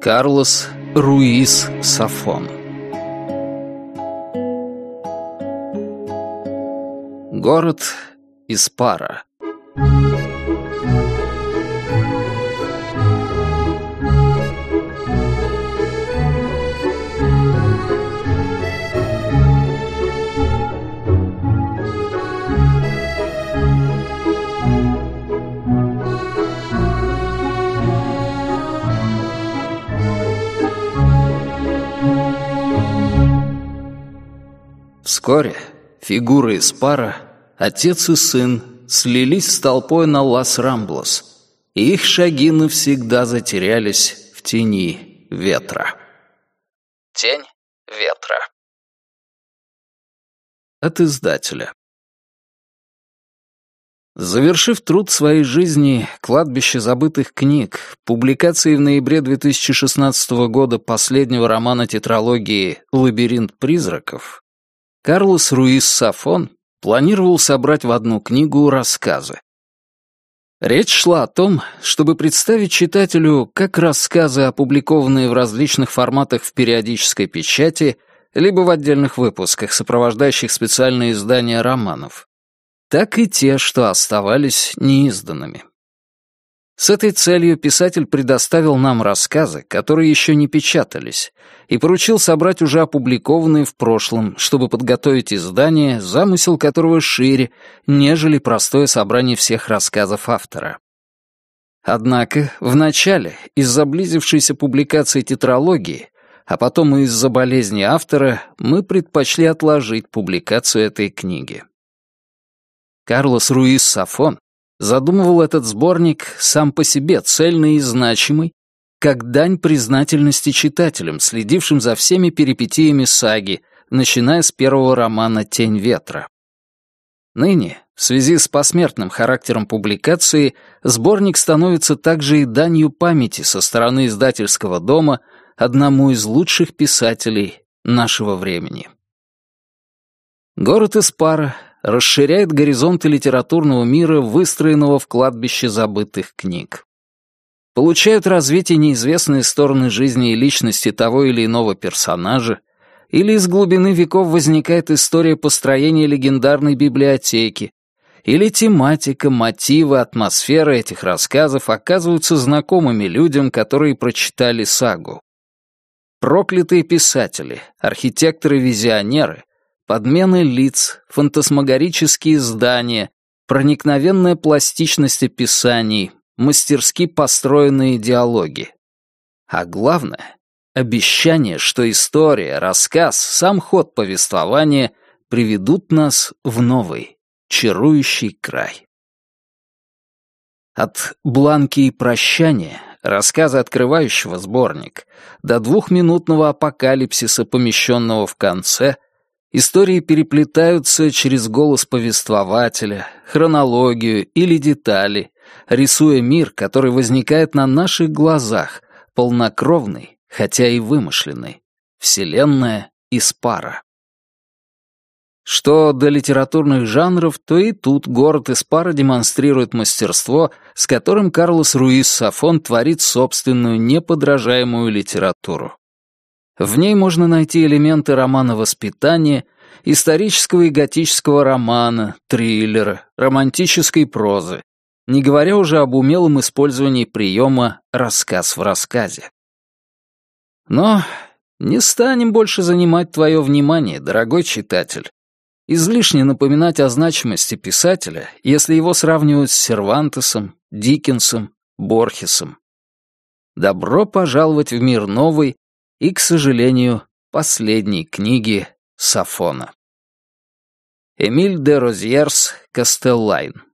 Карлос Руис Сафон. Город Испара Вскоре фигуры из пара, отец и сын, слились с толпой на Лас-Рамблос, и их шаги навсегда затерялись в тени ветра. Тень ветра. От издателя. Завершив труд своей жизни «Кладбище забытых книг», публикацией в ноябре 2016 года последнего романа тетралогии «Лабиринт призраков», Карлос Руис Сафон планировал собрать в одну книгу рассказы. Речь шла о том, чтобы представить читателю как рассказы, опубликованные в различных форматах в периодической печати, либо в отдельных выпусках, сопровождающих специальные издания романов, так и те, что оставались неизданными. С этой целью писатель предоставил нам рассказы, которые еще не печатались, и поручил собрать уже опубликованные в прошлом, чтобы подготовить издание, замысел которого шире, нежели простое собрание всех рассказов автора. Однако, в начале, из-за близившейся публикации тетралогии, а потом и из-за болезни автора, мы предпочли отложить публикацию этой книги. Карлос Руис Сафон задумывал этот сборник сам по себе цельный и значимый, как дань признательности читателям, следившим за всеми перипетиями саги, начиная с первого романа «Тень ветра». Ныне, в связи с посмертным характером публикации, сборник становится также и данью памяти со стороны издательского дома одному из лучших писателей нашего времени. Город Испара расширяет горизонты литературного мира, выстроенного в кладбище забытых книг. Получают развитие неизвестные стороны жизни и личности того или иного персонажа, или из глубины веков возникает история построения легендарной библиотеки, или тематика, мотивы, атмосфера этих рассказов оказываются знакомыми людям, которые прочитали сагу. Проклятые писатели, архитекторы-визионеры Подмены лиц, фантасмагорические здания, проникновенная пластичность описаний, мастерски построенные диалоги. А главное — обещание, что история, рассказ, сам ход повествования приведут нас в новый, чарующий край. От «Бланки и прощания» рассказа открывающего сборник, до двухминутного апокалипсиса, помещенного в конце — Истории переплетаются через голос повествователя, хронологию или детали, рисуя мир, который возникает на наших глазах, полнокровный, хотя и вымышленный. Вселенная из пара. Что до литературных жанров, то и тут город из пара демонстрирует мастерство, с которым Карлос Руис Сафон творит собственную неподражаемую литературу. В ней можно найти элементы романа «Воспитание», исторического и готического романа, триллера, романтической прозы, не говоря уже об умелом использовании приема «рассказ в рассказе». Но не станем больше занимать твое внимание, дорогой читатель. Излишне напоминать о значимости писателя, если его сравнивают с Сервантесом, Диккенсом, Борхесом. Добро пожаловать в мир новый и, к сожалению, последней книги Сафона. Эмиль де Розьерс Кастеллайн